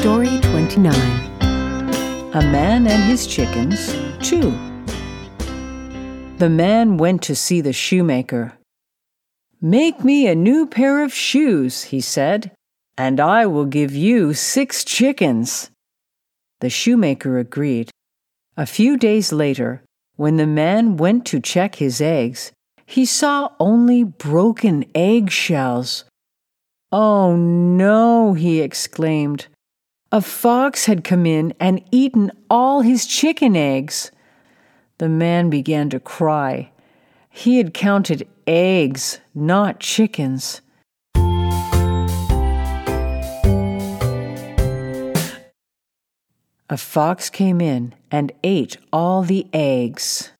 Story 29 A Man and His Chickens, 2. The man went to see the shoemaker. Make me a new pair of shoes, he said, and I will give you six chickens. The shoemaker agreed. A few days later, when the man went to check his eggs, he saw only broken eggshells. Oh no, he exclaimed. A fox had come in and eaten all his chicken eggs. The man began to cry. He had counted eggs, not chickens. A fox came in and ate all the eggs.